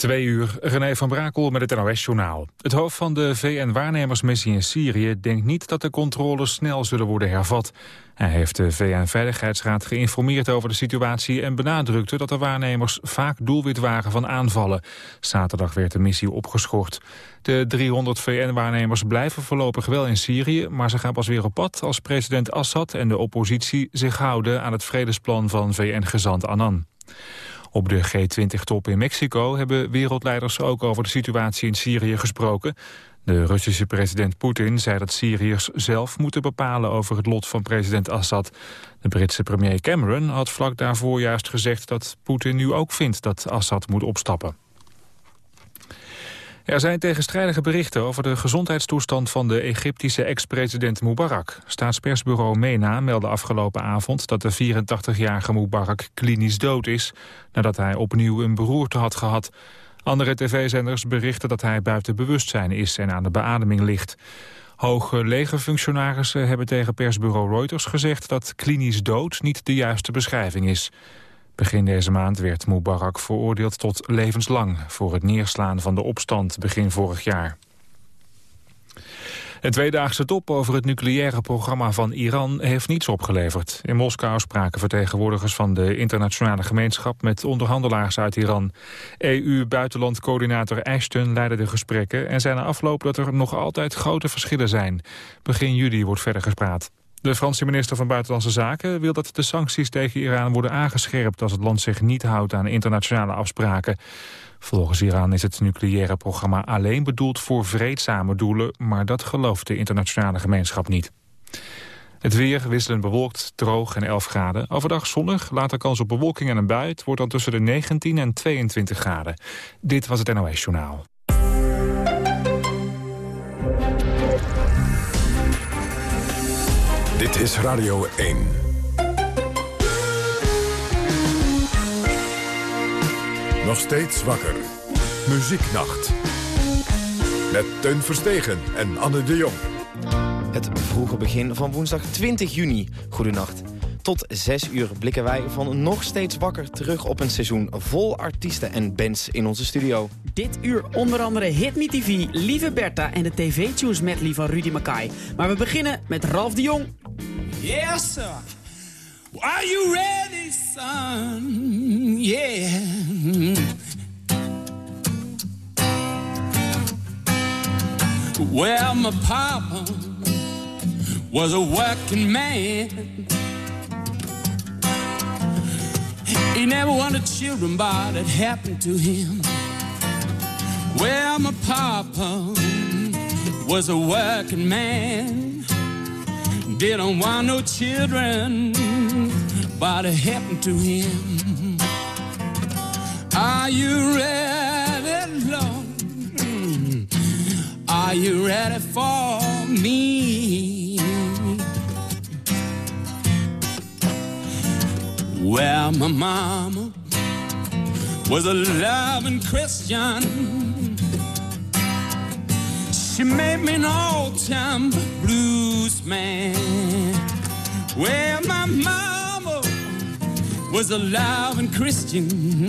Twee uur, René van Brakel met het NOS-journaal. Het hoofd van de VN-waarnemersmissie in Syrië denkt niet dat de controles snel zullen worden hervat. Hij heeft de VN-veiligheidsraad geïnformeerd over de situatie en benadrukte dat de waarnemers vaak doelwit waren van aanvallen. Zaterdag werd de missie opgeschort. De 300 VN-waarnemers blijven voorlopig wel in Syrië, maar ze gaan pas weer op pad als president Assad en de oppositie zich houden aan het vredesplan van VN-gezant Annan. Op de G20-top in Mexico hebben wereldleiders ook over de situatie in Syrië gesproken. De Russische president Poetin zei dat Syriërs zelf moeten bepalen over het lot van president Assad. De Britse premier Cameron had vlak daarvoor juist gezegd dat Poetin nu ook vindt dat Assad moet opstappen. Er zijn tegenstrijdige berichten over de gezondheidstoestand van de Egyptische ex-president Mubarak. Staatspersbureau MENA meldde afgelopen avond dat de 84-jarige Mubarak klinisch dood is, nadat hij opnieuw een beroerte had gehad. Andere tv-zenders berichten dat hij buiten bewustzijn is en aan de beademing ligt. Hoge legerfunctionarissen hebben tegen persbureau Reuters gezegd dat klinisch dood niet de juiste beschrijving is. Begin deze maand werd Mubarak veroordeeld tot levenslang... voor het neerslaan van de opstand begin vorig jaar. Een tweedaagse top over het nucleaire programma van Iran heeft niets opgeleverd. In Moskou spraken vertegenwoordigers van de internationale gemeenschap met onderhandelaars uit Iran. EU-buitenlandcoördinator Ashton leidde de gesprekken en zei na afloop dat er nog altijd grote verschillen zijn. Begin juli wordt verder gespraat. De Franse minister van Buitenlandse Zaken wil dat de sancties tegen Iran worden aangescherpt als het land zich niet houdt aan internationale afspraken. Volgens Iran is het nucleaire programma alleen bedoeld voor vreedzame doelen, maar dat gelooft de internationale gemeenschap niet. Het weer wisselend bewolkt, droog en 11 graden. Overdag zonnig, later kans op bewolking en een bui. Het wordt dan tussen de 19 en 22 graden. Dit was het NOS Journaal. Dit is Radio 1. Nog steeds wakker. Muzieknacht. Met Teun Verstegen en Anne de Jong. Het vroege begin van woensdag 20 juni. Goedenacht. Tot 6 uur blikken wij van nog steeds wakker terug op een seizoen vol artiesten en bands in onze studio. Dit uur onder andere Hit Me TV, Lieve Bertha en de TV-tunes medley van Rudy Mackay. Maar we beginnen met Ralf de Jong. Yes, sir. Are you ready, son? Yeah. Well, my papa was a working man. He never wanted children, but it happened to him. Well, my papa was a working man. Didn't want no children, but it happened to him. Are you ready, Lord? Are you ready for me? Well, my mama was a loving Christian. She made me an all-time blues man. Well, my mama was a loving Christian.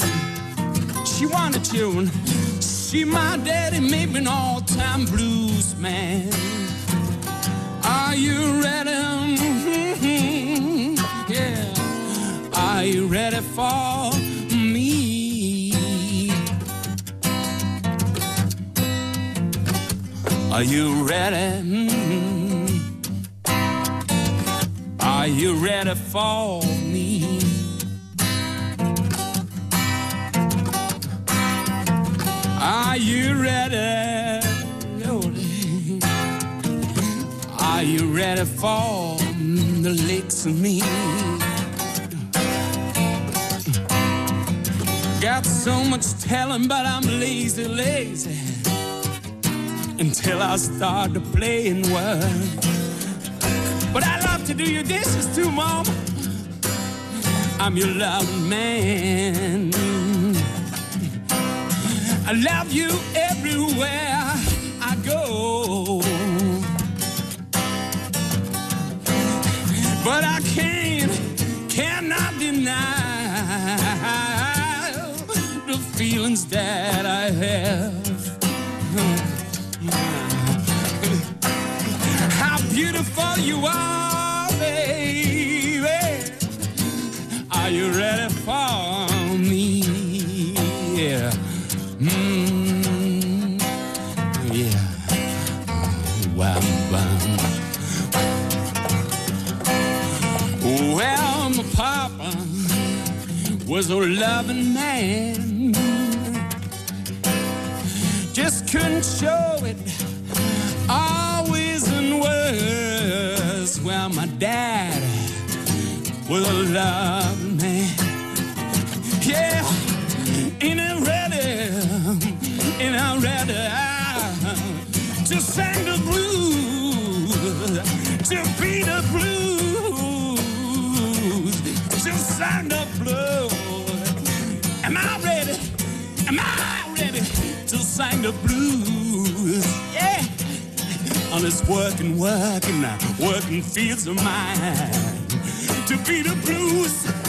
She wanted children. She, my daddy, made me an all-time blues man. Are you ready? Mm-hmm. Yeah. Are you ready for Are you ready? Mm. Are you ready for me? Are you ready? Are you ready for the licks of me? Got so much talent, but I'm lazy, lazy. Until I start to play in work. But I love to do your dishes too, Mom. I'm your loving man. I love you everywhere I go. But I can't, cannot deny the feelings that I have. Beautiful you are, baby. Are you ready for me? Yeah. Mm, yeah. Wow, wow. Well, my papa was a loving man. Just couldn't show it always in words. Well, my dad a loving man. Yeah, ain't it ready? Ain't I ready to sing the blues, to be the blues, to sing the blues? Am I ready? Am I ready to sing the blues? On this working, working, working fields of mine to be the blues,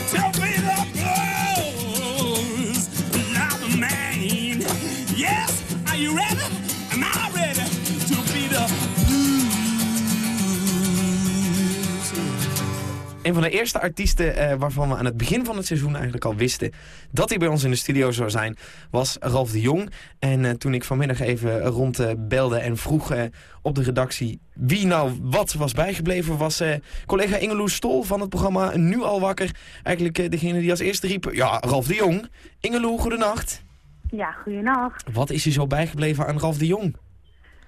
Een van de eerste artiesten eh, waarvan we aan het begin van het seizoen eigenlijk al wisten dat hij bij ons in de studio zou zijn, was Ralf de Jong. En eh, toen ik vanmiddag even rond eh, belde en vroeg op de redactie wie nou wat was bijgebleven, was collega Ingeloes Stol van het programma Nu al wakker. Eigenlijk degene die als eerste riep, ja, Ralf de Jong. Ingeloe, goedenacht. Ja, goedenacht. Wat is je zo bijgebleven aan Ralf de Jong?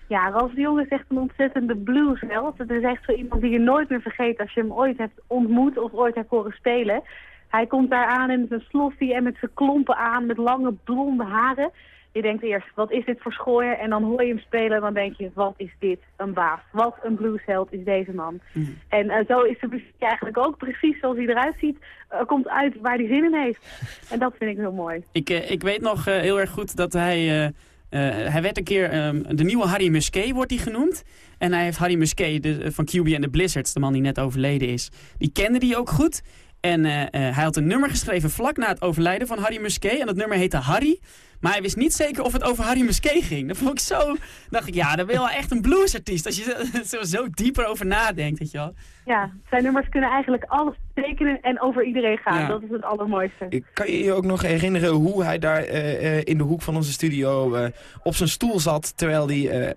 Ja, Ralf de Jong is echt een ontzettende bluesheld. Het is echt zo iemand die je nooit meer vergeet als je hem ooit hebt ontmoet of ooit hebt horen spelen. Hij komt daar aan in zijn sloffie en met zijn klompen aan, met lange blonde haren. Je denkt eerst, wat is dit voor schooier? En dan hoor je hem spelen en dan denk je, wat is dit? Een baas. Wat een bluesheld is deze man. En eh, zo is de muziek eigenlijk ook precies zoals hij eruit ziet. komt uit waar hij zin in heeft. En dat vind ik heel mooi. Ik, eh, ik weet nog eh, heel erg goed dat hij... eh, eh, hij werd een keer ehm, de nieuwe Harry Musquet, wordt hij genoemd. En hij heeft Harry Musquet de, van QB en de Blizzards, de man die net overleden is. Die kende hij ook goed. En eh, eh, hij had een nummer geschreven vlak na het overlijden van Harry Musquet. En dat nummer heette Harry. Maar hij wist niet zeker of het over Harry Musquet ging. Dat vond ik zo... dacht ik, ja, dan ben je wel echt een bluesartiest. Als je zo, zo dieper over nadenkt, weet je wel. Ja, zijn nummers kunnen eigenlijk alles betekenen en over iedereen gaan. Ja. Dat is het allermooiste. Ik kan je je ook nog herinneren hoe hij daar eh, eh, in de hoek van onze studio eh, op zijn stoel zat terwijl hij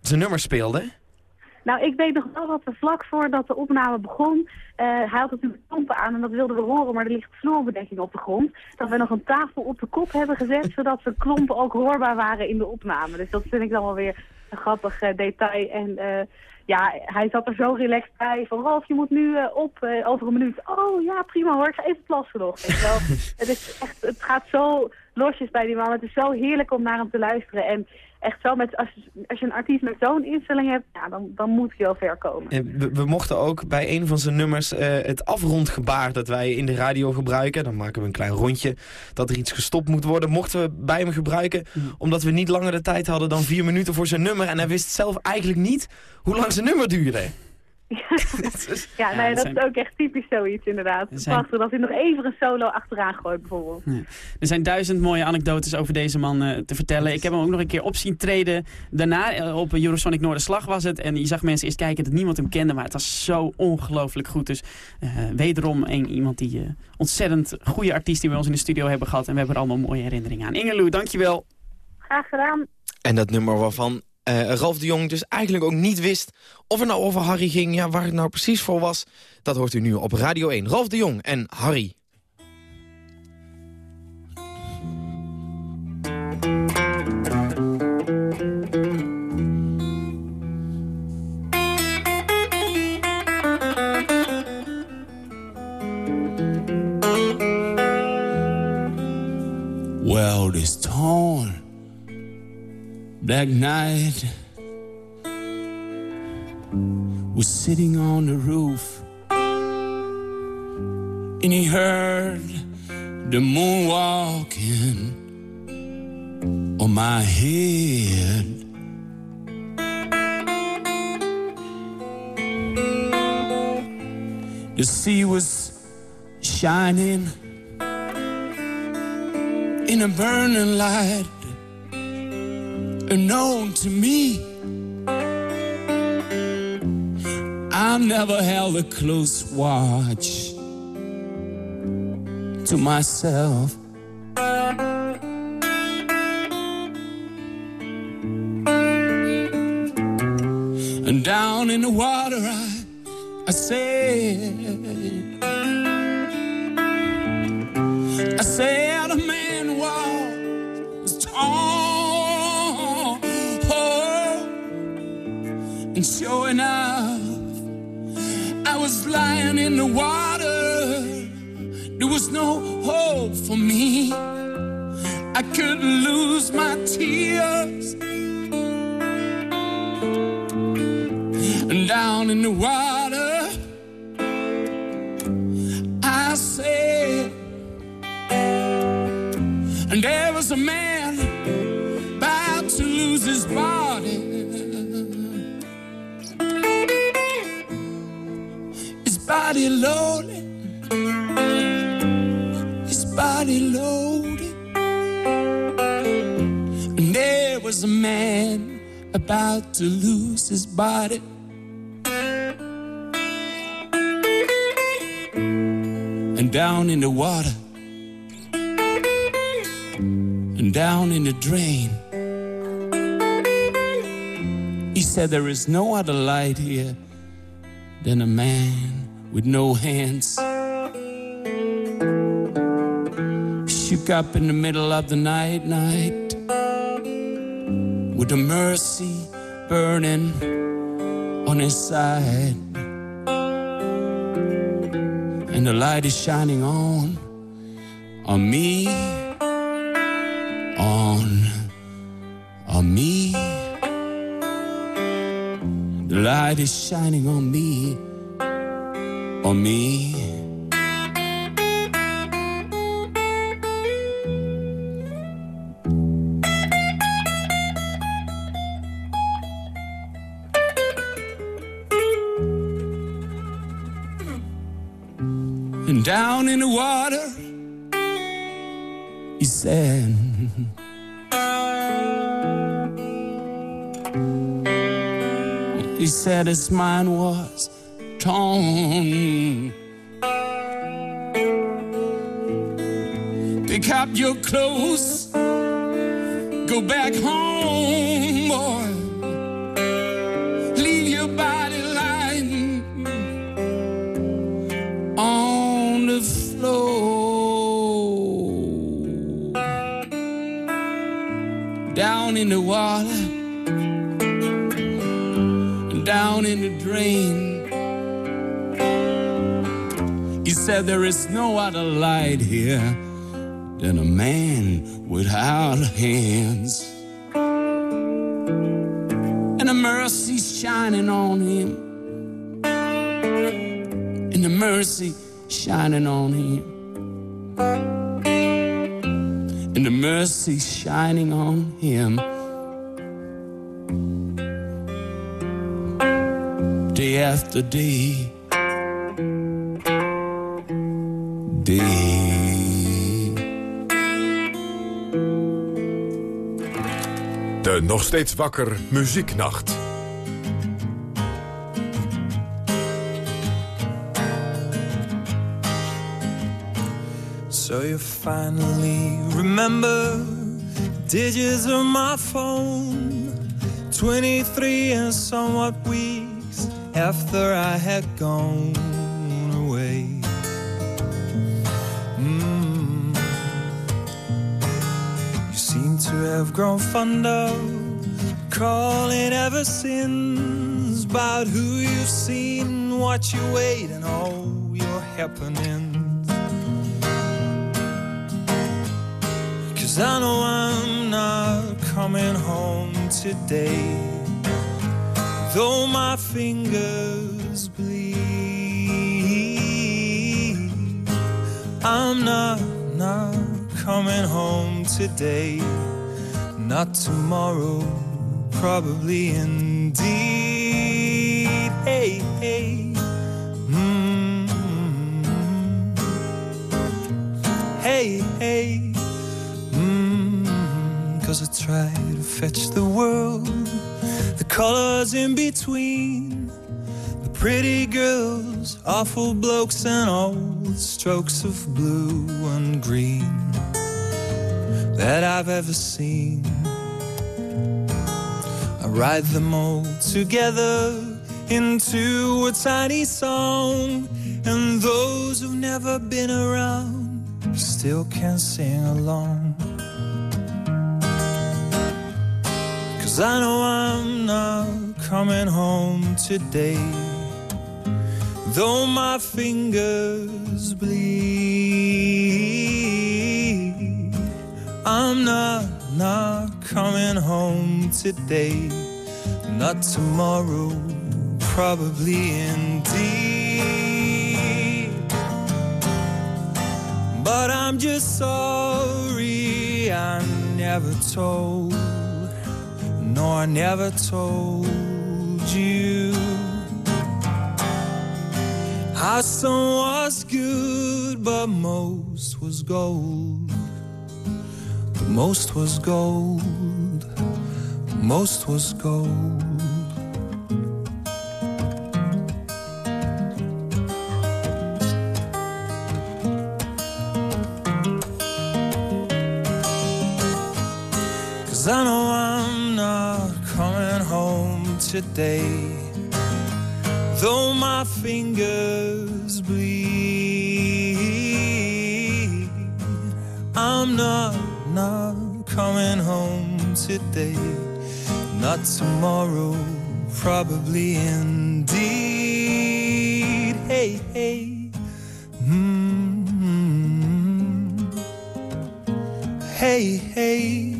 zijn nummer speelde? Nou, ik weet nog wel dat we vlak voordat de opname begon... eh, hij had natuurlijk klompen aan en dat wilden we horen, maar er ligt vloerbedekking op de grond. Dat we nog een tafel op de kop hebben gezet, zodat zijn klompen ook hoorbaar waren in de opname. Dus dat vind ik dan wel weer een grappig eh, detail. En eh, ja, hij zat er zo relaxed bij van Ralf, je moet nu op over een minuut. Oh ja, prima hoor, ik ga even plassen nog. Wel. het, is echt, het gaat zo losjes bij die man. Het is zo heerlijk om naar hem te luisteren. En echt zo, met, als, als je een artiest met zo'n instelling hebt, ja, dan, dan moet hij wel ver komen. En we, we mochten ook bij een van zijn nummers eh, het afrondgebaar dat wij in de radio gebruiken. Dan maken we een klein rondje dat er iets gestopt moet worden. Mochten we bij hem gebruiken, omdat we niet langer de tijd hadden dan vier minuten voor zijn nummer. En hij wist zelf eigenlijk niet hoe lang zijn nummer duurde. Ja, nee, dat dat zijn- is ook echt typisch zoiets inderdaad. Dat zijn- Prachtig dat hij nog even een solo achteraan gooit bijvoorbeeld. Er zijn duizend mooie anekdotes over deze man eh, te vertellen. Ik heb hem ook nog een keer op zien treden. Daarna eh, op Eurosonic Noorderslag was het. En je zag mensen eerst kijken dat niemand hem kende. Maar het was zo ongelooflijk goed. Dus eh, wederom een, iemand die ontzettend goede artiest die we bij ons in de studio hebben gehad. En we hebben er allemaal mooie herinneringen aan. Ingeloe, dankjewel. Graag gedaan. En dat nummer waarvan eh, Ralf de Jong dus eigenlijk ook niet wist of het nou over Harry ging. Ja, waar het nou precies voor was, dat hoort u nu op Radio 1. Ralf de Jong en Harry. Black night. Was sitting on the roof, and he heard the moon walking on my head. The sea was shining in a burning light unknown to me. I never held a close watch to myself. And down in the water, I, I said, in the water. There was no hope for me. I couldn't lose my tears. And down in the water, body loaded, his body loaded. And there was a man about to lose his body. And down in the water, and down in the drain. He said, There is no other light here than a man with no hands. Shook up in the middle of the night, night, with the mercy burning on his side. And the light is shining on, on me, on, on me. The light is shining on me, on me. And down in the water, he said, He said his mind was Pick up your clothes, go back home, boy. Leave your body lying on the floor. Down in the water down in the drain. Said, There is no other light here than a man without hands. And the mercy shining on him. And the mercy shining on him. And the mercy shining on him. day after day. Day. De nog steeds wakker muzieknacht. So you finally remember digits of my phone 23 and somewhat weeks after I had gone have grown fond of calling ever since about who you've seen, what you ate, and all your happenings. Cause I know I'm not coming home today though my fingers bleed. I'm not, not coming home today, not tomorrow, probably indeed. Hey, hey. Mm-hmm. Hey, hey. Mm-hmm. Cause I try to fetch the world, the colors in between. The pretty girls, awful blokes, and all strokes of blue and green that I've ever seen. I write them all together into a tiny song, and those who've never been around still can sing along. Cause I know I'm not coming home today. Though my fingers bleed, I'm not, not coming home today. Not tomorrow, probably indeed. But I'm just sorry I never told. No, I never told you. How some was good, but most was gold. Most was gold. Most was gold. Cause I know I'm not coming home today. Though my fingers bleed, I'm not, not coming home today. Not tomorrow, probably indeed. Hey, hey. Mm-hmm. Hey, hey.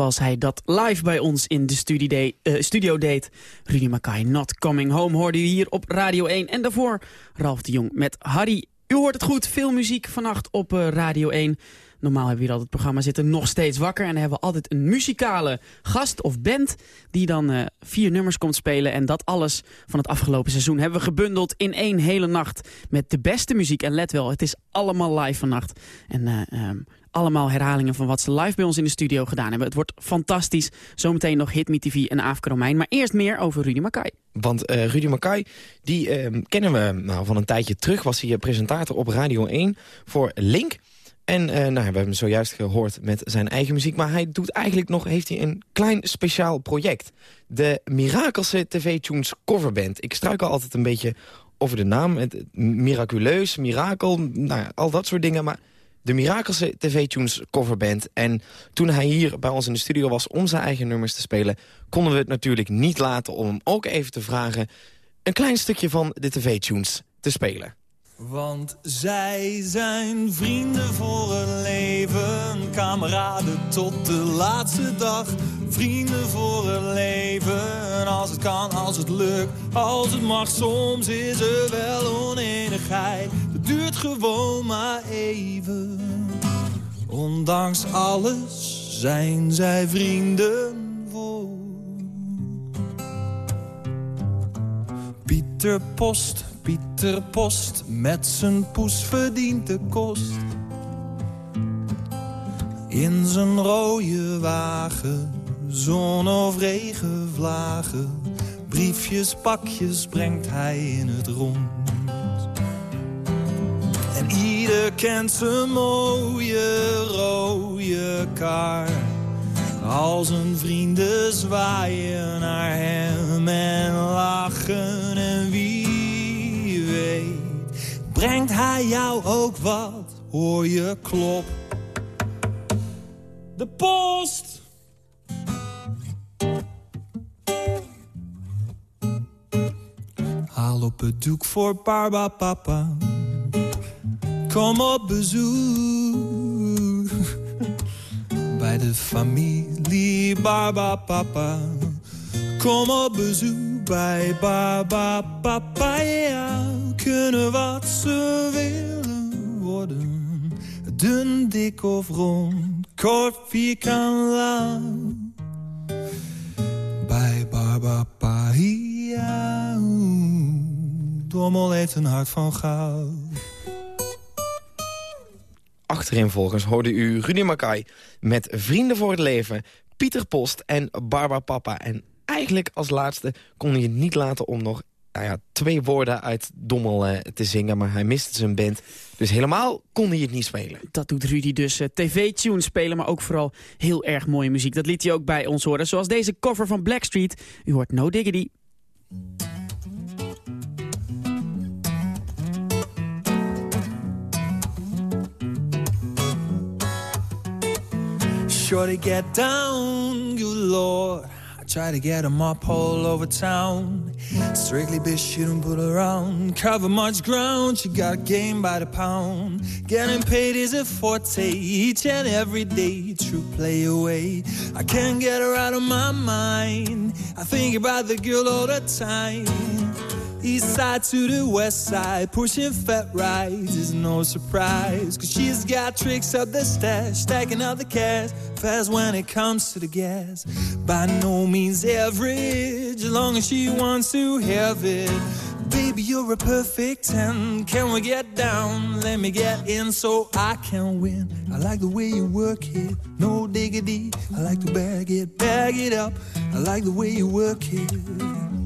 Zoals hij dat live bij ons in de studie de- eh, studio deed. Rudy Mackay, Not Coming Home, hoorde u hier op Radio 1. En daarvoor Ralf de Jong met Harry. U hoort het goed, veel muziek vannacht op eh, Radio 1. Normaal hebben we hier altijd het programma zitten nog steeds wakker. En dan hebben we altijd een muzikale gast of band... die dan eh, vier nummers komt spelen. En dat alles van het afgelopen seizoen hebben we gebundeld in één hele nacht... met de beste muziek. En let wel, het is allemaal live vannacht. En eh, ehm, allemaal herhalingen van wat ze live bij ons in de studio gedaan hebben. Het wordt fantastisch. Zometeen nog Hit Me TV en Aafke Romein. Maar eerst meer over Rudy Mackay. Want eh, Rudy Mackay, die eh, kennen we nou, van een tijdje terug. Was hij presentator op Radio 1 voor Link. En eh, nou, we hebben hem zojuist gehoord met zijn eigen muziek. Maar hij doet eigenlijk nog, heeft hij een klein speciaal project. De Mirakelse TV-tunes coverband. Ik struikel altijd een beetje over de naam. Het, miraculeus, mirakel, nou al dat soort dingen. Maar de Mirakelse TV-tunes coverband. En toen hij hier bij ons in de studio was om zijn eigen nummers te spelen... konden we het natuurlijk niet laten om hem ook even te vragen... een klein stukje van de TV-tunes te spelen. Want zij zijn vrienden voor een leven, kameraden tot de laatste dag. Vrienden voor een leven, als het kan, als het lukt, als het mag. Soms is er wel oneenigheid, het duurt gewoon maar even. Ondanks alles zijn zij vrienden voor. Pieter Post, Pieter Post, met zijn poes verdient de kost. In zijn rode wagen, zon of regenvlagen. Briefjes, pakjes brengt hij in het rond. En ieder kent zijn mooie rode kaart. Al zijn vrienden zwaaien naar hem en lachen. Brengt hij jou ook wat? Hoor je klop. De post! Haal op het doek voor Barba Papa. Kom op bezoek bij de familie Barba Papa. Kom op bezoek bij Barba Papa. Kunnen wat ze willen worden. Dun, dik of rond, kort, vierkant, lang. Bij Barba. Ja, Dommel heeft een hart van goud. Achterin volgens hoorde u Rudy Mackay met Vrienden voor het Leven, Pieter Post en Barbara Papa. En eigenlijk als laatste kon hij het niet laten om nog nou ja, twee woorden uit Dommel eh, te zingen. Maar hij miste zijn band, dus helemaal kon hij het niet spelen. Dat doet Rudy dus. eh, TV-tunes spelen, maar ook vooral heel erg mooie muziek. Dat liet hij ook bij ons horen. Zoals deze cover van Blackstreet. U hoort No Diggity. Shorty get down, good lord. Try to get 'em up all over town. Strictly bitch, she don't put around. Cover much ground, she got game by the pound. Getting paid is a forte each and every day. True play away. I can't get her out of my mind. I think about the girl all the time. East side to the west side, pushing fat rides is no surprise. Cause she's got tricks up the stash, stacking up the cash, fast when it comes to the gas. By no means average, as long as she wants to have it. Baby, you're a perfect 10. Can we get down? Let me get in so I can win. I like the way you work it, no diggity. I like to bag it, bag it up. I like the way you work it.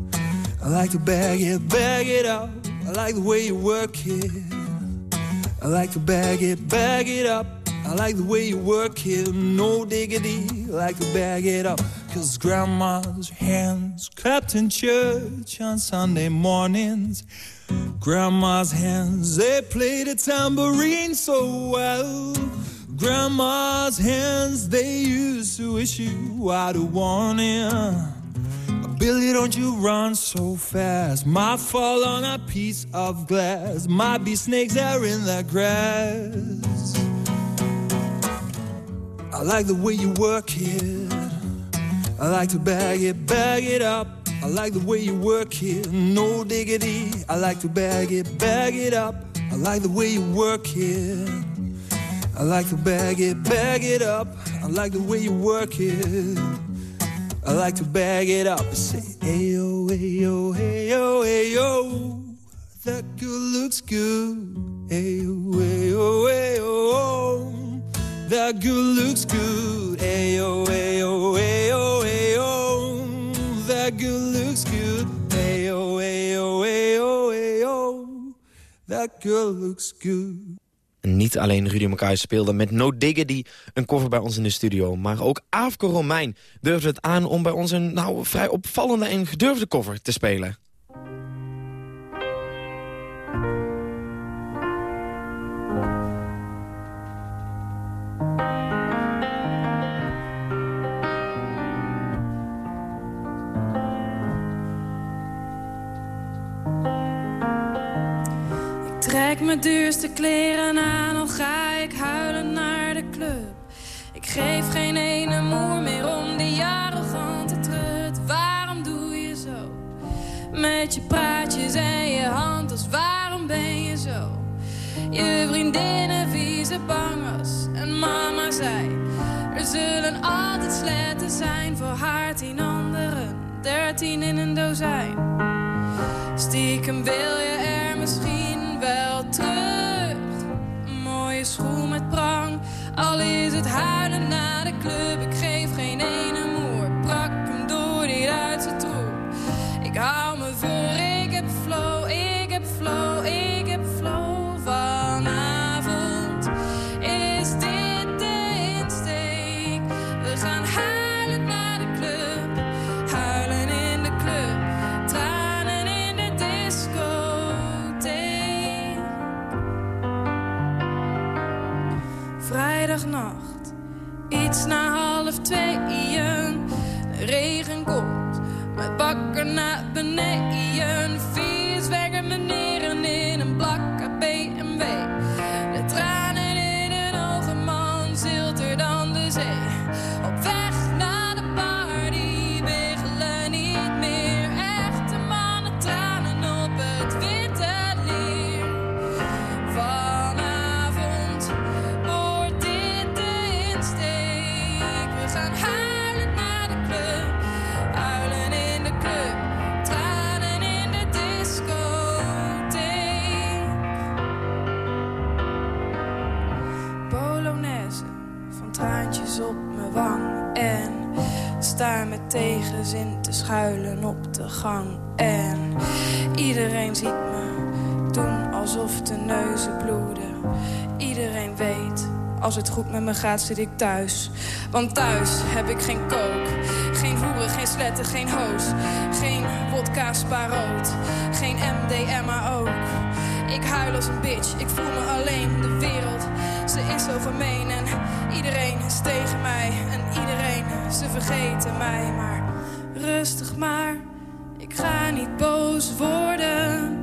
I like to bag it, bag it up. I like the way you work it. I like to bag it, bag it up. I like the way you work it, no diggity. I like to bag it up. Cause grandma's hands clapped in church on Sunday mornings. Grandma's hands, they played the tambourine so well. Grandma's hands, they used to issue out a warning. Billy, don't you run so fast. Might fall on a piece of glass. Might be snakes there in the grass. I like the way you work it. I like to bag it, bag it up. I like the way you work it, no diggity. I like to bag it, bag it up. I like the way you work it. I like to bag it, bag it up. I like the way you work it. I like to bag it up and say, Ayo, ayo, ayo, ayo. That girl looks good. Ayo, ayo, ayo. That girl looks good. Ayo, ayo, ayo, ayo. That girl looks good. Ayo, ayo, ayo, ayo. That girl looks good. Niet alleen Rudy Mackay speelde met No Diggity een cover bij ons in de studio... maar ook Aafke Romein durfde het aan om bij ons een nou, vrij opvallende en gedurfde cover te spelen. Mijn duurste kleren aan, al ga ik huilen naar de club. Ik geef geen ene moer meer om die arrogante trut. Waarom doe je zo? Met je praatjes en je handels, waarom ben je zo? Je vriendinnen vieze bangers en mama zei... Er zullen altijd sletten zijn voor haar tien anderen. Dertien in een dozijn. Stiekem wil je er misschien wel terug. Mooie schoen met prang, al is het huilen na de club. Ik geef na half tweeën. Regen komt, met bakken naar beneden. Schuilen op de gang. En iedereen ziet me doen alsof de neuzen bloeden. Iedereen weet, als het goed met me gaat zit ik thuis. Want thuis heb ik geen kook, geen hoeren, geen sletten, geen hoos. Geen wodka sparoot, geen MDMA ook. Ik huil als een bitch, ik voel me alleen. De wereld, ze is zo gemeen en iedereen is tegen mij. En iedereen, ze vergeten mij. Maar rustig maar, ik ga niet boos worden.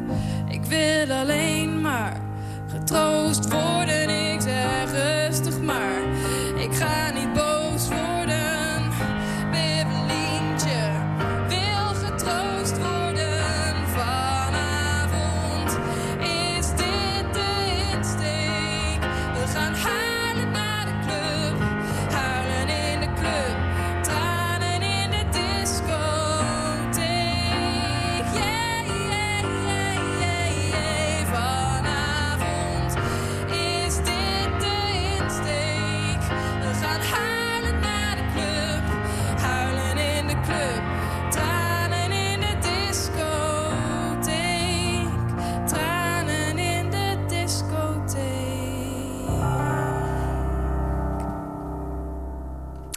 Ik wil alleen maar getroost worden. Ik zeg rustig maar,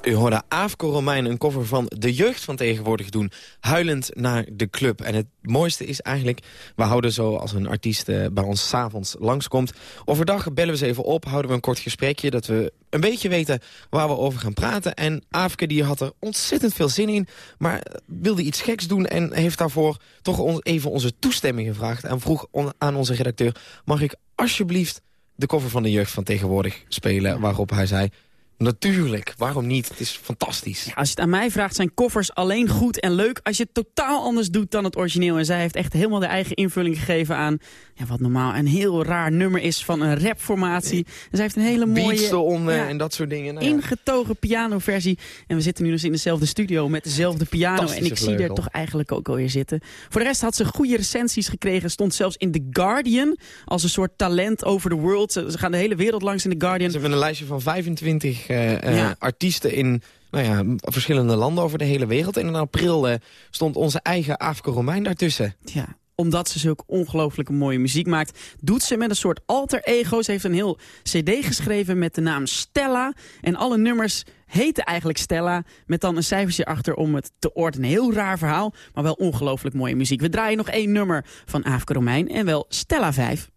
U hoorde Aafko Romein een cover van de jeugd van tegenwoordig doen. Huilend naar de club. En het mooiste is eigenlijk, we houden zo als een artiest eh, bij ons s'avonds langskomt. Overdag bellen we ze even op, houden we een kort gesprekje... dat we een beetje weten waar we over gaan praten. En Aafke die had er ontzettend veel zin in, maar wilde iets geks doen... en heeft daarvoor toch even onze toestemming gevraagd. En vroeg aan onze redacteur, mag ik alsjeblieft de cover van de jeugd van tegenwoordig spelen? Waarop hij zei, natuurlijk, waarom niet? Het is fantastisch. Als je het aan mij vraagt, zijn koffers alleen goed en leuk... als je het totaal anders doet dan het origineel. En zij heeft echt helemaal de eigen invulling gegeven aan... Ja, wat normaal een heel raar nummer is van een rapformatie. En zij heeft een hele mooie... Beats eronder ja, en dat soort dingen. Nou ja. ingetogen pianoversie. En we zitten nu dus in dezelfde studio met dezelfde piano. En ik zie er toch eigenlijk ook alweer zitten. Voor de rest had ze goede recensies gekregen. Stond zelfs in The Guardian als een soort talent over the world. Ze gaan de hele wereld langs in The Guardian. Ze hebben een lijstje van 25 eh, eh, Ja. artiesten in nou ja, verschillende landen over de hele wereld. En in april eh, stond onze eigen Afke Romein daartussen. Ja, omdat ze zulke ongelooflijke mooie muziek maakt... doet ze met een soort alter ego. Ze heeft een heel cd geschreven met de naam Stella. En alle nummers heten eigenlijk Stella... met dan een cijfertje achter om het te ordenen. Heel raar verhaal, maar wel ongelooflijk mooie muziek. We draaien nog één nummer van Aafke Romein en wel Stella 5.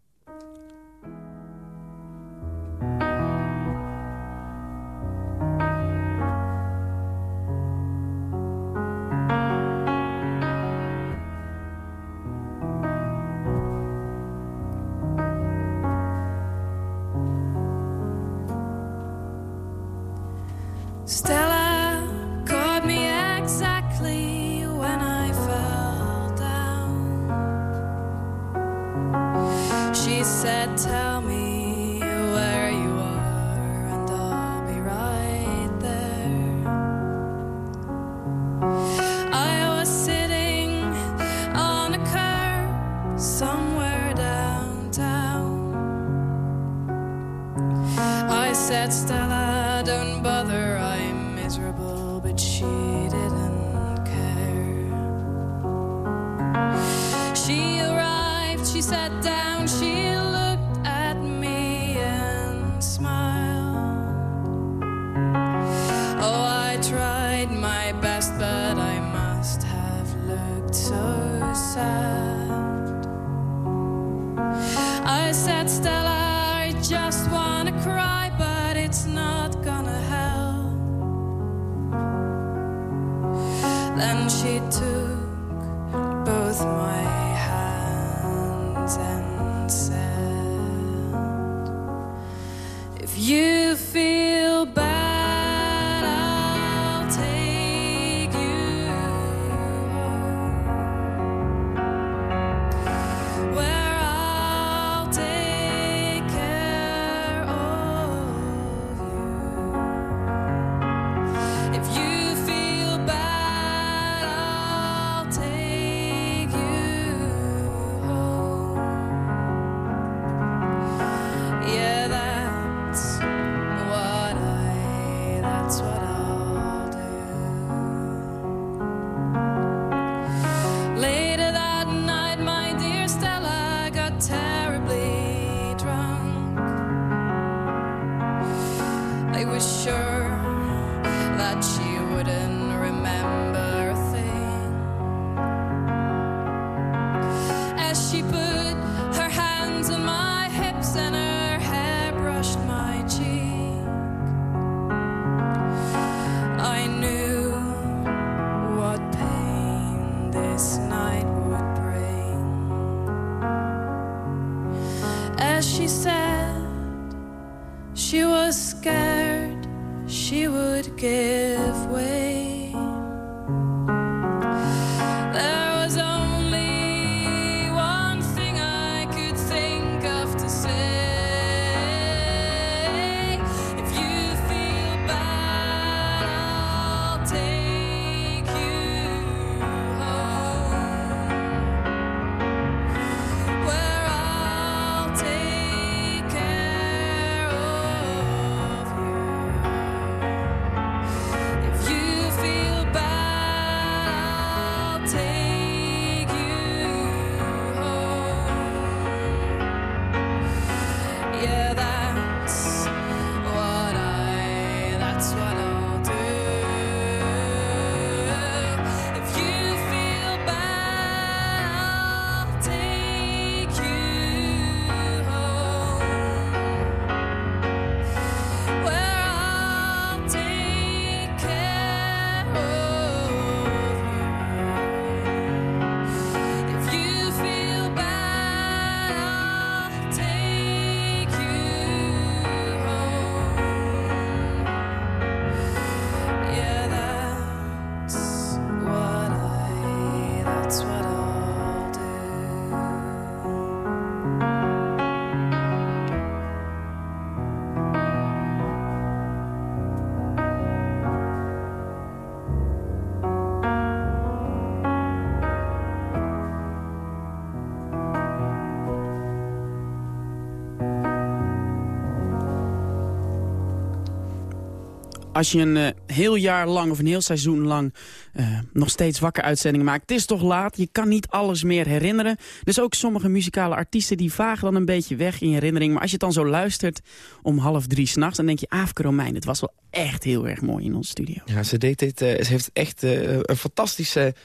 Als je een eh, heel jaar lang of een heel seizoen lang eh, nog steeds wakker uitzendingen maakt. Het is toch laat, je kan niet alles meer herinneren. Dus ook sommige muzikale artiesten die vagen dan een beetje weg in je herinnering. Maar als je het dan zo luistert om half drie s'nachts... dan denk je, Aafke Romein, het was wel echt heel erg mooi in onze studio. Ja, ze, deed dit, eh, ze heeft echt een fantastische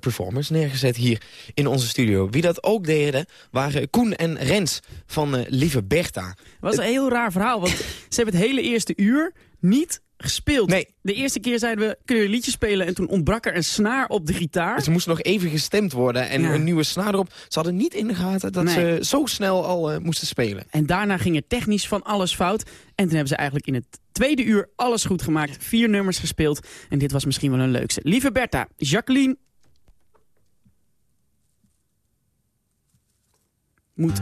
performance neergezet hier in onze studio. Wie dat ook deden, waren Koen en Rens van Lieve Bertha. Het was een heel raar verhaal, want ze hebben het hele eerste uur niet gespeeld. Nee. De eerste keer zeiden we, kunnen we een liedje spelen? En toen ontbrak er een snaar op de gitaar. Ze moest nog even gestemd worden en Ja. een nieuwe snaar erop. Ze hadden niet in de gaten dat Nee. ze zo snel al eh, moesten spelen. En daarna ging er technisch van alles fout. En toen hebben ze eigenlijk in het tweede uur alles goed gemaakt. Vier nummers gespeeld. En dit was misschien wel een leukste. Lieve Bertha, Jacqueline... Moet.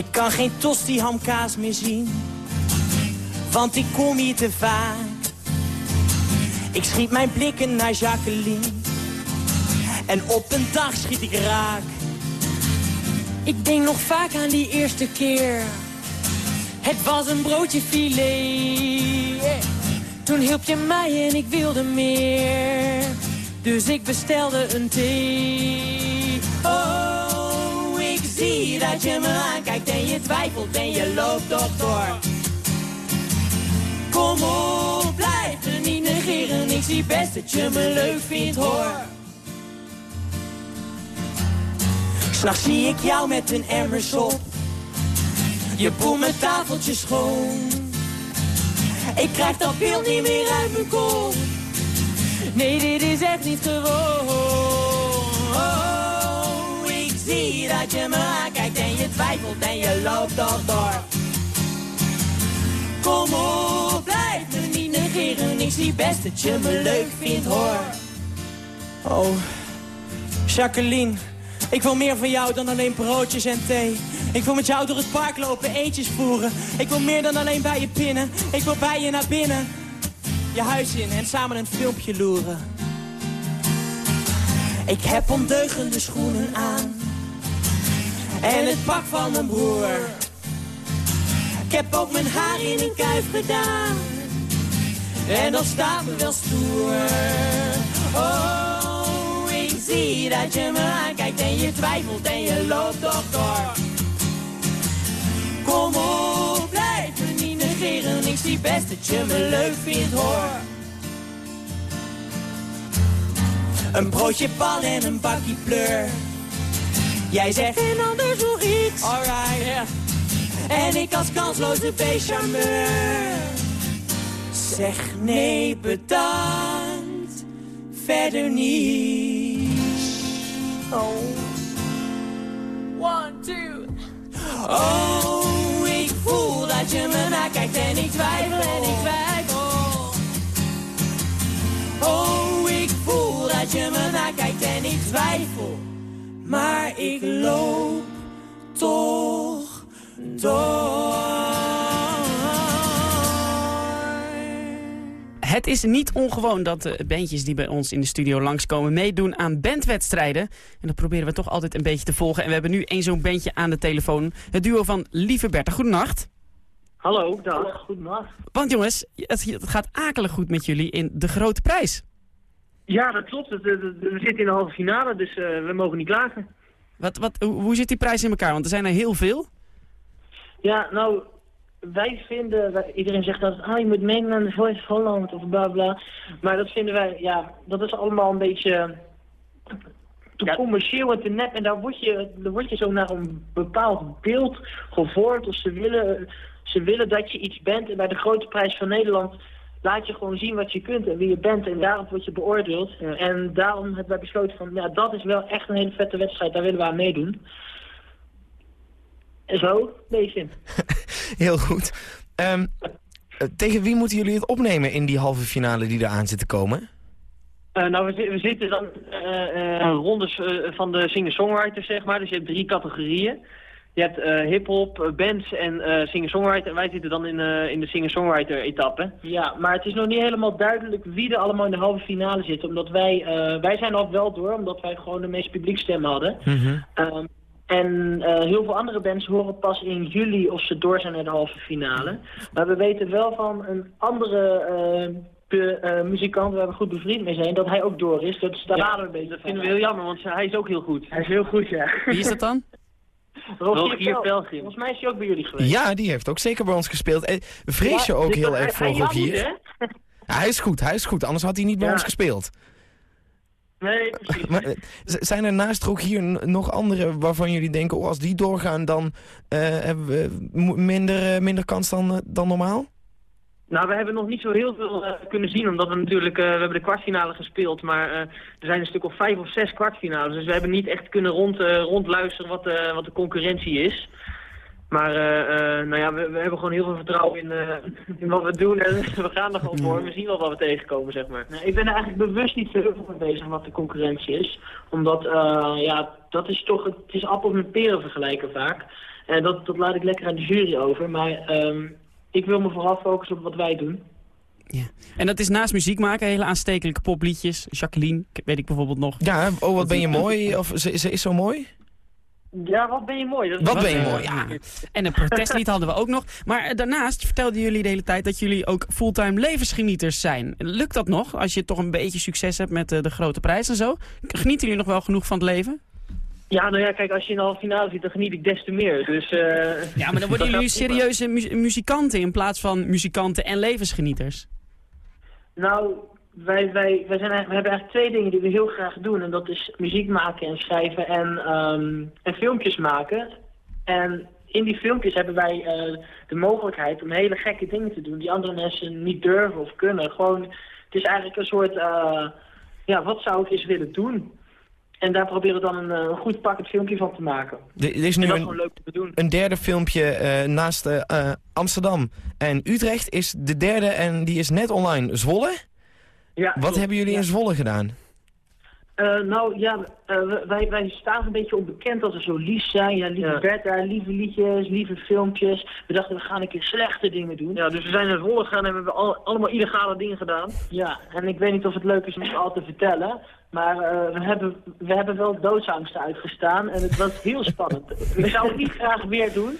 Ik kan geen tosti hamkaas meer zien, want ik kom hier te vaak. Ik schiet mijn blikken naar Jacqueline, en op een dag schiet ik raak. Ik denk nog vaak aan die eerste keer, het was een broodje filet. Toen hielp je mij en ik wilde meer, dus ik bestelde een thee. Oh, zie dat je me aankijkt en je twijfelt en je loopt toch door. Kom op, blijf me niet negeren, ik zie best dat je me leuk vindt hoor. S'nachts zie ik jou met een emmer sop. Je tafeltje schoon. Ik krijg dat beeld niet meer uit mijn kop. Nee, dit is echt niet gewoon. Zie dat je me aankijkt en je twijfelt en je loopt toch door. Kom op, blijf me niet negeren. Ik zie best dat je me leuk vindt, hoor. Oh, Jacqueline. Ik wil meer van jou dan alleen broodjes en thee. Ik wil met jou door het park lopen, eentjes voeren. Ik wil meer dan alleen bij je pinnen. Ik wil bij je naar binnen. Je huis in en samen een filmpje loeren. Ik heb ondeugende schoenen aan. En het pak van mijn broer. Ik heb ook mijn haar in een kuif gedaan. En dan staat me wel stoer. Oh, ik zie dat je me aankijkt en je twijfelt en je loopt toch door. Kom op, blijf me niet negeren. Ik zie best dat je me leuk vindt, hoor. Een broodje pan en een bakje pleur. Jij zegt en ander doe iets. Alright. En ik als kansloze béchameur. Zeg nee bedankt. Verder niet. Oh. One, two. Oh, ik voel dat je me nakijkt en ik twijfel en ik twijfel. Oh, ik voel dat je me nakijkt en ik twijfel. Maar ik loop toch door. Het is niet ongewoon dat de bandjes die bij ons in de studio langskomen meedoen aan bandwedstrijden. En dat proberen we toch altijd een beetje te volgen. En we hebben nu één zo'n bandje aan de telefoon. Het duo van Lieve Bertha. Goedenacht. Hallo, dag. Goedenacht. Want jongens, het, het gaat akelig goed met jullie in de grote prijs. Ja, dat klopt. We zitten in de halve finale, dus eh, we mogen niet klagen. Wat, wat, hoe, hoe zit die prijs in elkaar? Want er zijn er heel veel. Ja, nou, wij vinden... wij- iedereen zegt dat ah, je moet meedoen aan de Voice of Holland of bla bla. Maar dat vinden wij, ja, dat is allemaal een beetje te commercieel en te net. En daar word, je, daar word je zo naar een bepaald beeld gevormd. Of ze willen, ze willen dat je iets bent. En bij de grote prijs van Nederland laat je gewoon zien wat je kunt en wie je bent. En daarop word je beoordeeld. En daarom hebben wij besloten van, ja, dat is wel echt een hele vette wedstrijd. Daar willen we aan meedoen. En zo, deze. Heel goed. Ehm, eh, tegen wie moeten jullie het opnemen in die halve finale die eraan zit te komen? Eh, nou, we, zi- we zitten dan eh eh, rondes eh, van de singer-songwriters, zeg maar. Dus je hebt drie categorieën. Je hebt eh hip-hop, eh, bands en eh singer-songwriter. En wij zitten dan in, eh, in de singer-songwriter-etappe. Ja, maar het is nog niet helemaal duidelijk wie er allemaal in de halve finale zit. Omdat wij, eh, wij zijn al wel door, omdat wij gewoon de meeste publiekstemmen hadden. Ehm, en eh, heel veel andere bands horen pas in juli of ze door zijn naar de halve finale. Maar we weten wel van een andere eh, be- eh, muzikant waar we goed bevriend mee zijn, dat hij ook door is. Dat, daar waren we een beetje Dat vinden we heel jammer, want hij is ook heel goed. Hij is heel goed, ja. Wie is dat dan? Rogier Pelgrim. Volgens mij is hij ook bij jullie geweest. Ja, die heeft ook zeker bij ons gespeeld. Eh, vrees je Ja, ook heel erg voor Rogier? Ja, hij is goed, hij is goed. Anders had hij niet bij Ja. ons gespeeld. Nee, precies. Maar eh, zijn er naast Rogier nog andere waarvan jullie denken... Oh, als die doorgaan, dan eh, hebben we minder, minder kans dan, dan normaal? Nou, we hebben nog niet zo heel veel eh, kunnen zien, omdat we natuurlijk, eh, we hebben de kwartfinale gespeeld, maar eh, er zijn een stuk of vijf of zes kwartfinales, dus we hebben niet echt kunnen rond, eh, rondluisteren wat, de wat de concurrentie is. Maar nou ja, we, we hebben gewoon heel veel vertrouwen in, in wat we doen en we gaan er gewoon voor. We zien wel wat we tegenkomen, zeg maar. ik ben er eigenlijk bewust niet zo heel veel mee bezig wat de concurrentie is. Omdat, ja, dat is toch, het is appels met peren vergelijken vaak. En dat, dat laat ik lekker aan de jury over. Maar ehm, ik wil me vooral focussen op wat wij doen. En dat is naast muziek maken hele aanstekelijke popliedjes. Jacqueline, weet ik bijvoorbeeld nog. Ja, oh wat ben je mooi, of ze, ze is zo mooi? Ja, wat ben je mooi. Dat Wat ben je mooi, ja. En een protestlied hadden we ook nog. Maar eh, daarnaast vertelden jullie de hele tijd dat jullie ook fulltime levensgenieters zijn. Lukt dat nog, als je toch een beetje succes hebt met eh, de grote prijs en zo? Genieten jullie nog wel genoeg van het leven? Ja, nou ja, kijk, als je in de halve finale zit, dan geniet ik des te meer. Dus, eh, Ja, maar dan worden jullie serieuze mu- muzikanten in plaats van muzikanten en levensgenieters. Nou, wij, wij, wij zijn eigenlijk, we hebben eigenlijk twee dingen die we heel graag doen. En dat is muziek maken en schrijven en, ehm, en filmpjes maken. En in die filmpjes hebben wij eh, de mogelijkheid om hele gekke dingen te doen die andere mensen niet durven of kunnen. Gewoon, het is eigenlijk een soort, eh, ja, wat zou ik eens willen doen? En daar proberen we dan een, eh, een goed pakkend filmpje van te maken. Er er is nu een, leuk te doen. een derde filmpje eh, naast eh, Amsterdam en Utrecht is de derde en die is net online. Zwolle? Ja, Wat klopt. hebben jullie in Zwolle gedaan? Eh, nou ja, wij, wij staan een beetje onbekend dat we zo lief zijn. Ja, lieve Bertha, lieve liedjes, lieve filmpjes. We dachten, we gaan een keer slechte dingen doen. Ja, dus we zijn naar Zwolle gegaan en we hebben al, allemaal illegale dingen gedaan. Ja, en ik weet niet of het leuk is om het al te vertellen. Maar eh, we, hebben, we hebben wel doodsangsten uitgestaan en het was heel spannend. ik zou het niet graag weer doen.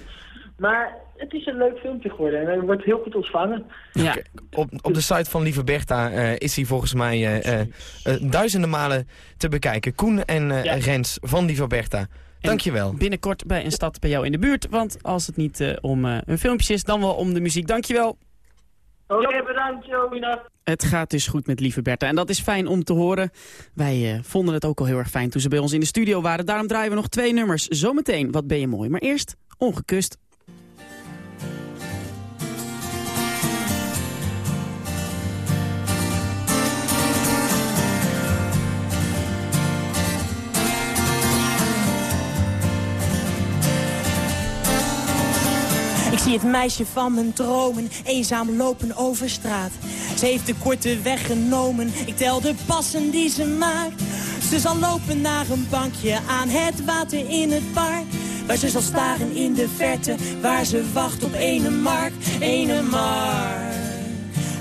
Maar het is een leuk filmpje geworden en hij wordt heel goed ontvangen. Ja. Op, op de site van Lieve Bertha eh, is hij volgens mij eh, duizenden malen te bekijken. Koen en eh, Ja. Rens van Lieve Bertha, dankjewel. Binnenkort bij een stad bij jou in de buurt. Want als het niet om eh, een filmpje is, dan wel om de muziek. Dankjewel. Oké, bedankt. Het gaat dus goed met lieve Bertha. En dat is fijn om te horen. Wij eh, vonden het ook al heel erg fijn toen ze bij ons in de studio waren. Daarom draaien we nog twee nummers. Zometeen, wat ben je mooi. Maar eerst, ongekust. Zie het meisje van mijn dromen eenzaam lopen over straat. Ze heeft de korte weg genomen, ik tel de passen die ze maakt. Ze zal lopen naar een bankje aan het water in het park. Waar ze zal staren in de verte, waar ze wacht op ene mark. Ene mark,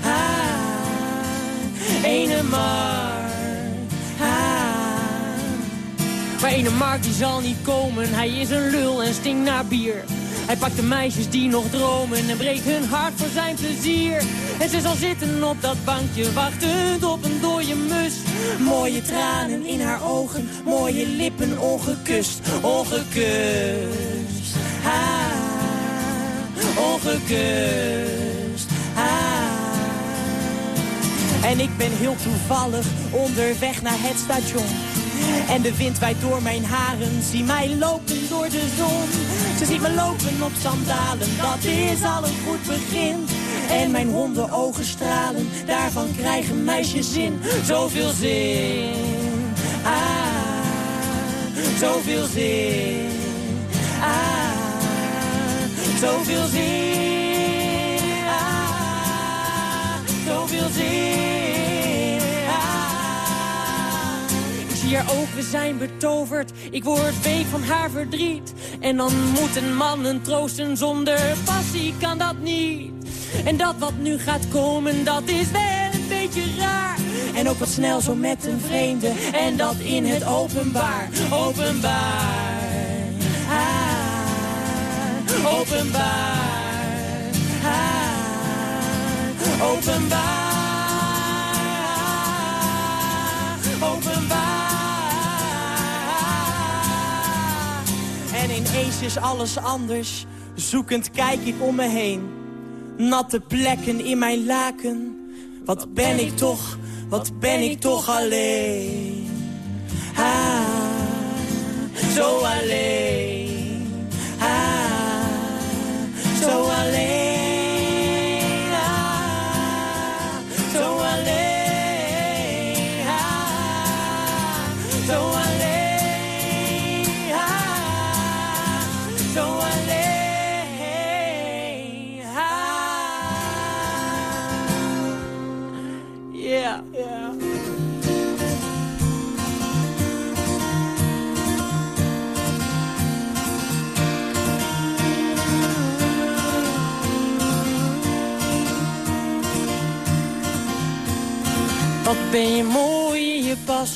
ah, ene mark, ah. Maar ene Mark die zal niet komen, hij is een lul en stinkt naar bier. Hij pakt de meisjes die nog dromen en breekt hun hart voor zijn plezier. En ze zal zitten op dat bankje, wachtend op een dode mus. Mooie tranen in haar ogen, mooie lippen ongekust, ongekust. Ah, ongekust. Ah. En ik ben heel toevallig onderweg naar het station. En de wind waait door mijn haren, zie mij lopen door de zon. Ze ziet me lopen op sandalen, dat is al een goed begin. En mijn hondenogen stralen, daarvan krijgen meisjes zin. Zoveel zin, ah, zoveel zin, ah, zoveel zin, ah, zoveel zin, Zie haar ogen zijn betoverd, ik word week van haar verdriet. En dan moeten mannen troosten zonder passie kan dat niet. En dat wat nu gaat komen, dat is wel een beetje raar. En ook wat snel zo met een vreemde, en dat in het openbaar, openbaar. Ah, openbaar. Ah, openbaar. Openbaar. En ineens is alles anders. Zoekend kijk ik om me heen. Natte plekken in mijn laken. Wat ben ik toch, wat ben ik toch alleen.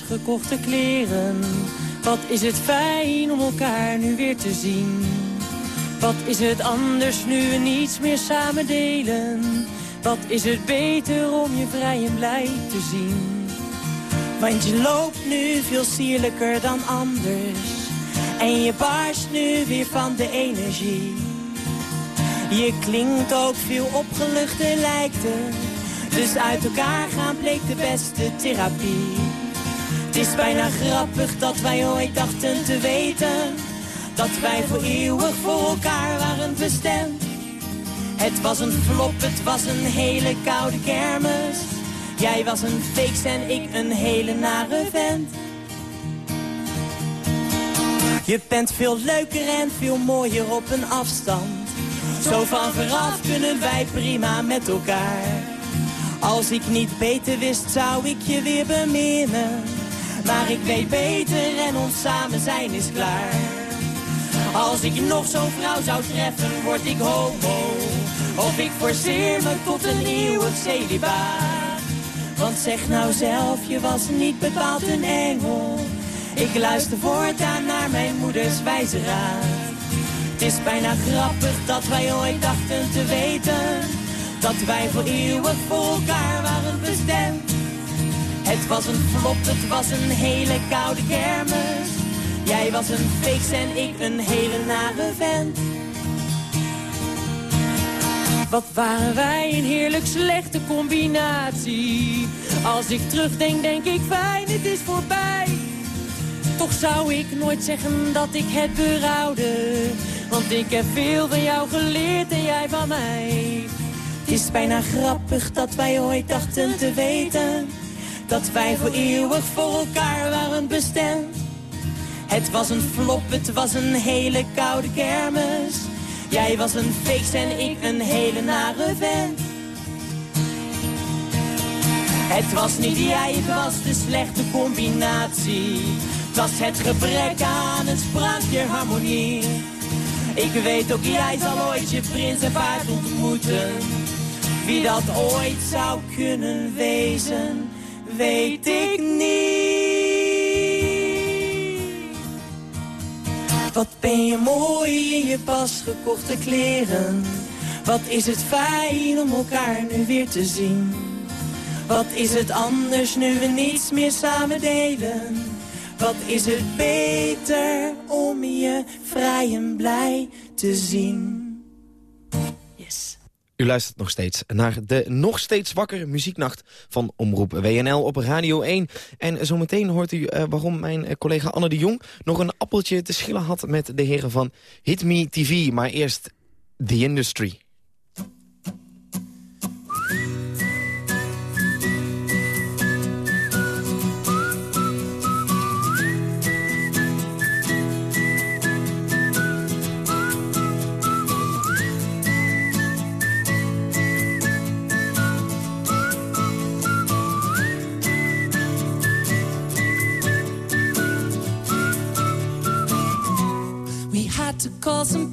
Gekochte kleren. Wat is het fijn om elkaar nu weer te zien. Wat is het anders nu we niets meer samen delen. Wat is het beter om je vrij en blij te zien. Want je loopt nu veel sierlijker dan anders. En je barst nu weer van de energie. Je klinkt ook veel opgeluchter lijkt het. Dus uit elkaar gaan bleek de beste therapie. Het is bijna grappig dat wij ooit dachten te weten. Dat wij voor eeuwig voor elkaar waren bestemd. Het was een flop, het was een hele koude kermis. Jij was een feeks en ik een hele nare vent. Je bent veel leuker en veel mooier op een afstand. Zo van vooraf kunnen wij prima met elkaar. Als ik niet beter wist, zou ik je weer beminnen. Maar ik weet beter en ons samen zijn is klaar. Als ik nog zo'n vrouw zou treffen, word ik homo. Of ik forceer me tot een eeuwig celibaat. Want zeg nou zelf, je was niet bepaald een engel. Ik luister voortaan naar mijn moeders wijze raad. Het is bijna grappig dat wij ooit dachten te weten Dat wij voor eeuwig voor elkaar waren bestemd Het was een flop, het was een hele koude kermis Jij was een fake en ik een hele nare vent wat waren wij een heerlijk slechte combinatie. Als ik terugdenk, denk ik fijn, het is voorbij. Toch zou ik nooit zeggen dat ik het berouwde. Want ik heb veel van jou geleerd en jij van mij. Het is bijna grappig dat wij ooit dachten te weten. Dat wij voor eeuwig voor elkaar waren bestemd. Het was een flop, het was een hele koude kermis. Jij was een feest en ik een hele nare vent. Het was niet jij, het was de slechte combinatie. Het was het gebrek aan een sprankje harmonie. Ik weet ook, jij zal ooit je prins en ontmoeten. Wie dat ooit zou kunnen wezen, weet ik niet. Wat ben je mooi in je pas gekochte kleren. Wat is het fijn om elkaar nu weer te zien. Wat is het anders nu we niets meer samen delen. Wat is het beter om je vrij en blij te zien. U luistert nog steeds naar de nog steeds wakker muzieknacht van Omroep WNL op Radio 1. En zometeen hoort u uh, waarom mijn eh, collega Anne de Jong nog een appeltje te schillen had met de heren van Hit Me TV. Maar eerst The Industry.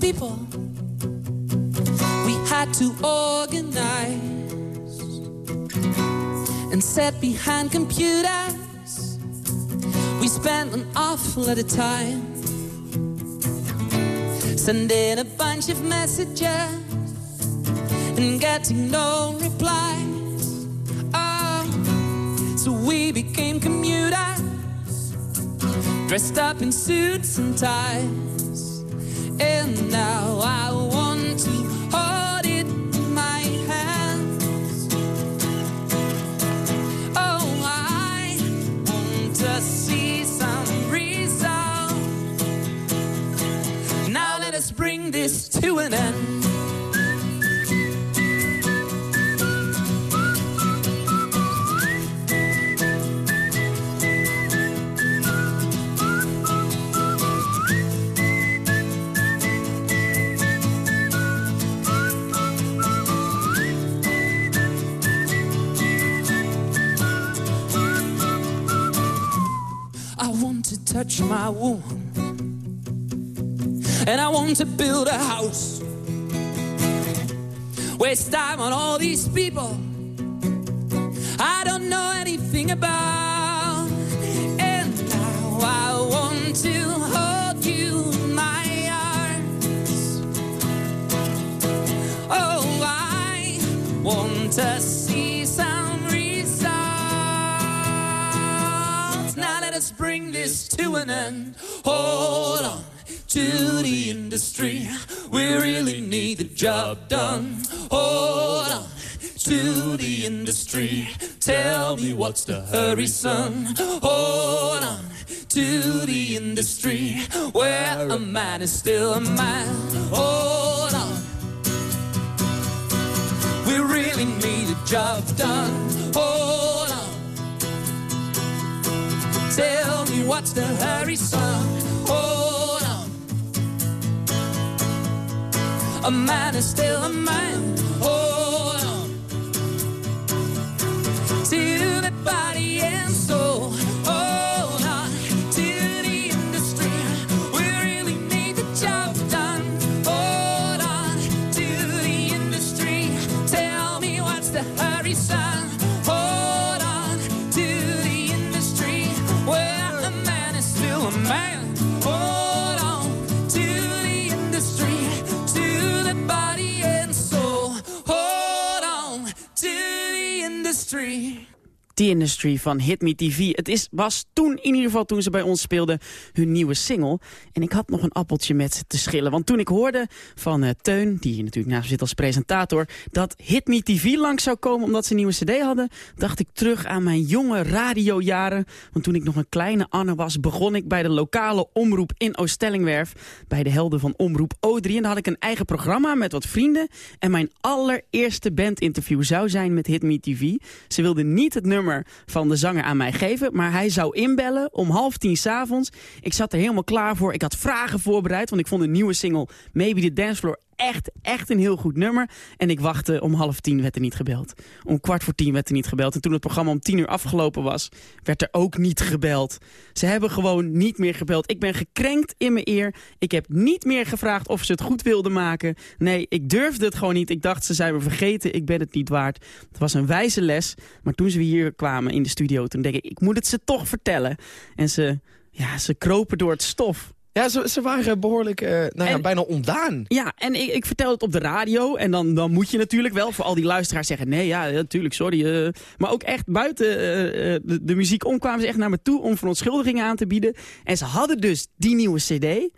People. We had to organize and sat behind computers. We spent an awful lot of time sending a bunch of messages and getting no replies. Oh, so we became commuters, dressed up in suits and ties. And now I want to hold it in my hands. Oh, I want to see some result. Now let us bring this to an end. Touch my wound. And I want to build a house. Waste time on all these people I don't know anything about. And now I want to hold you in my arms. Oh, I want to Now let us bring this to an end. Hold on to the industry. We really need the job done. Hold on to the industry. Tell me what's the hurry, son. Hold on to the industry where a man is still a man. Hold on. We really need a job done. Hold. Tell me what's the hurry, son. Hold on. A man is still a man. Hold on. To the body industry. The Industry van Hit Me TV. Het is, was toen, in ieder geval toen ze bij ons speelden, hun nieuwe single. En ik had nog een appeltje met te schillen. Want toen ik hoorde van uh, Teun, die hier natuurlijk naast zit als presentator... dat Hit Me TV langs zou komen omdat ze een nieuwe cd hadden... dacht ik terug aan mijn jonge radiojaren. Want toen ik nog een kleine Anne was... begon ik bij de lokale omroep in Oostellingwerf... bij de helden van Omroep O3. En had ik een eigen programma met wat vrienden. En mijn allereerste bandinterview zou zijn met Hit Me TV. Ze wilden niet het nummer van de zanger aan mij geven. Maar hij zou inbellen om half tien s'avonds. Ik zat er helemaal klaar voor. Ik had vragen voorbereid, want ik vond een nieuwe single Maybe the Dance Floor echt, echt een heel goed nummer. En ik wachtte om half tien werd er niet gebeld. Om kwart voor tien werd er niet gebeld. En toen het programma om tien uur afgelopen was, werd er ook niet gebeld. Ze hebben gewoon niet meer gebeld. Ik ben gekrenkt in mijn eer. Ik heb niet meer gevraagd of ze het goed wilden maken. Nee, ik durfde het gewoon niet. Ik dacht, ze zijn me vergeten. Ik ben het niet waard. Het was een wijze les. Maar toen ze hier kwamen in de studio, toen denk ik, ik moet het ze toch vertellen. En ze, ja, ze kropen door het stof. Ja, ze, ze waren behoorlijk, uh, nou ja, bijna ontdaan. Ja, en ik, ik vertel het op de radio. En dan, dan moet je natuurlijk wel voor al die luisteraars zeggen... nee, ja, natuurlijk, sorry. Uh, maar ook echt buiten uh, de, de, muziek om kwamen ze echt naar me toe... om verontschuldigingen aan te bieden. En ze hadden dus die nieuwe cd,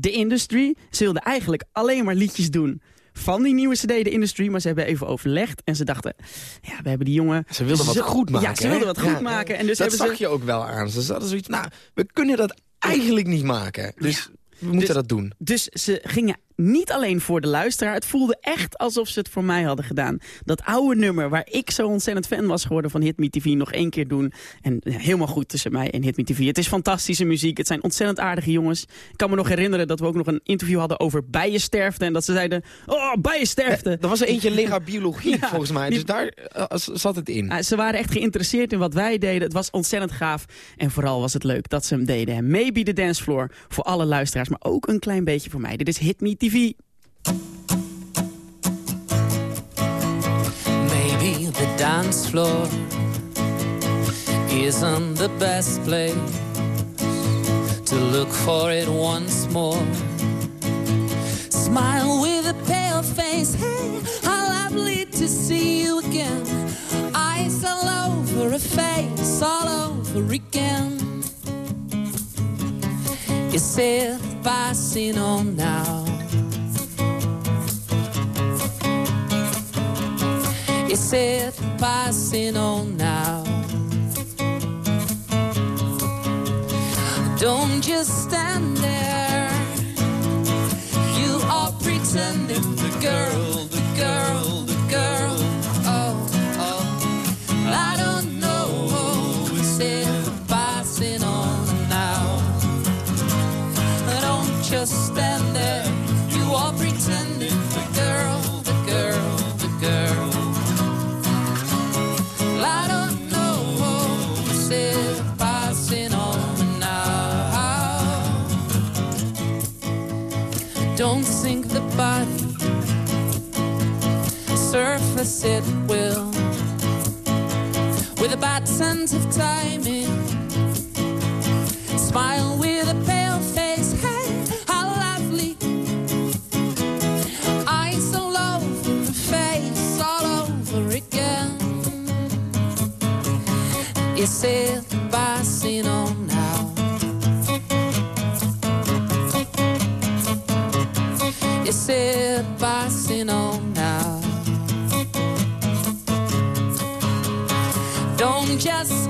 The Industry. Ze wilden eigenlijk alleen maar liedjes doen van die nieuwe cd, de Industry. Maar ze hebben even overlegd en ze dachten... ja, we hebben die jongen... Ze wilden wat goed maken. Ja, ze wilden wat goed maken. En dus dat zag je ook wel aan. Ze hadden zoiets nou, we kunnen dat eigenlijk niet maken. Dus we moeten dus, dat doen. Dus ze gingen niet alleen voor de luisteraar. Het voelde echt alsof ze het voor mij hadden gedaan. Dat oude nummer waar ik zo ontzettend fan was geworden van Hit Me TV nog één keer doen. En helemaal goed tussen mij en Hit Me TV. Het is fantastische muziek. Het zijn ontzettend aardige jongens. Ik kan me nog herinneren dat we ook nog een interview hadden over bijensterfte. En dat ze zeiden, oh, bijensterfte. Ja, er was er eentje lega biologie ja, volgens mij. Dus daar uh, zat het in. ze waren echt geïnteresseerd in wat wij deden. Het was ontzettend gaaf. En vooral was het leuk dat ze hem deden. En maybe the dance floor voor alle luisteraars. Maar ook een klein beetje voor mij. Dit is Hit Me TV. Maybe the dance floor isn't the best place to look for it once more. Smile with a pale face, hey, how lovely to see you again. Eyes all over a face, all over again. Is it passing on now? Is it passing on now? Don't just stand there. You are pretending, the girl, the girl. Surface it will. With a bad sense of timing, smile with a pale face. Hey, how lovely! Eyes all over, face all over again. Is it just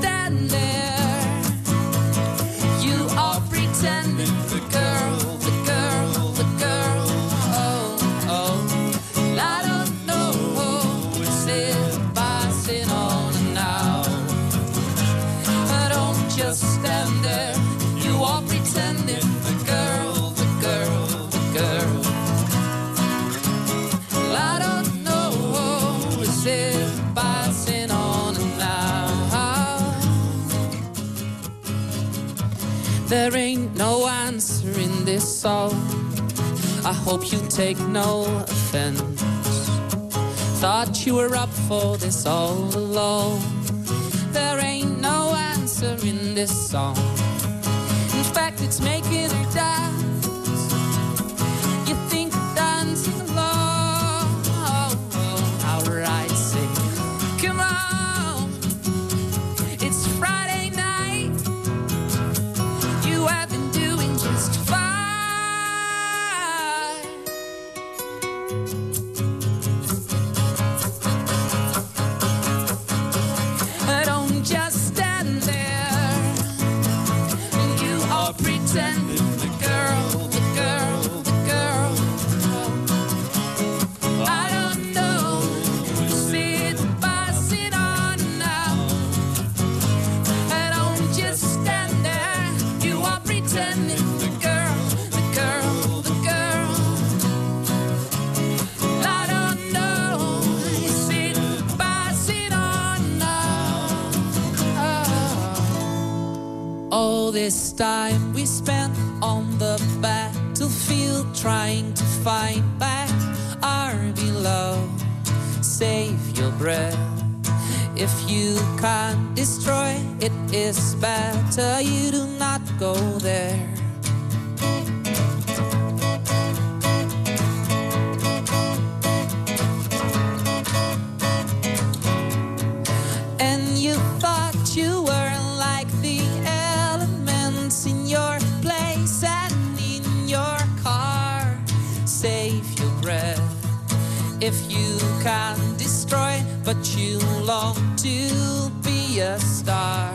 this song. I hope you take no offense. Thought you were up for this all alone. There ain't no answer in this song. In fact, it's making you dance. Save your breath. If you can't destroy, it is better you do not go there. To be a star.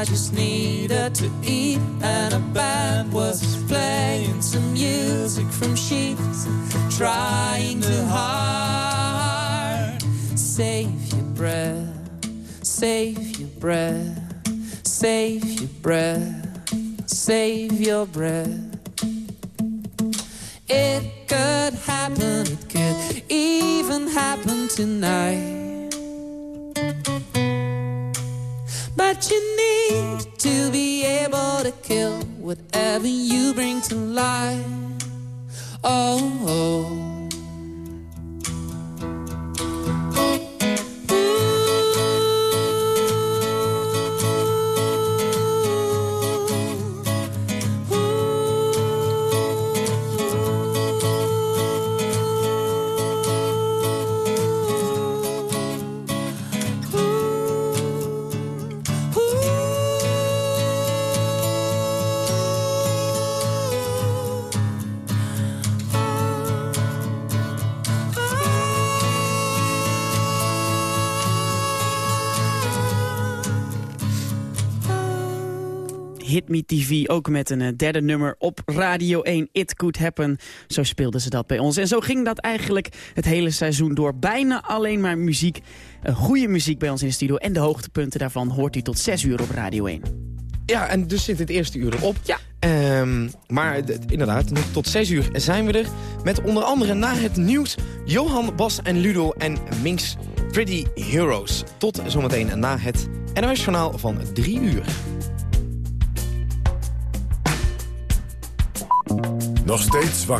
I just needed to eat, and a band was playing some music from sheets, trying too hard. Save your breath, save your breath, save your breath, save your breath. It could happen, it could even happen tonight. But you need to be able to kill whatever you bring to life. Oh, oh. Hit Me TV, ook met een eh, derde nummer op Radio 1, It Could Happen. Zo speelden ze dat bij ons. En zo ging dat eigenlijk het hele seizoen door. Bijna alleen maar muziek, uh, goede muziek bij ons in de studio. En de hoogtepunten daarvan hoort u tot 6 uur op Radio 1. Ja, en dus zit het eerste uur erop. Ja. Ehm, maar inderdaad, nog tot 6 uur zijn we er. Met onder andere na het nieuws Johan, Bas en Ludo en Minx Pretty Heroes. Tot zometeen na het NOS-journaal van 3 uur. Nog steeds wakker.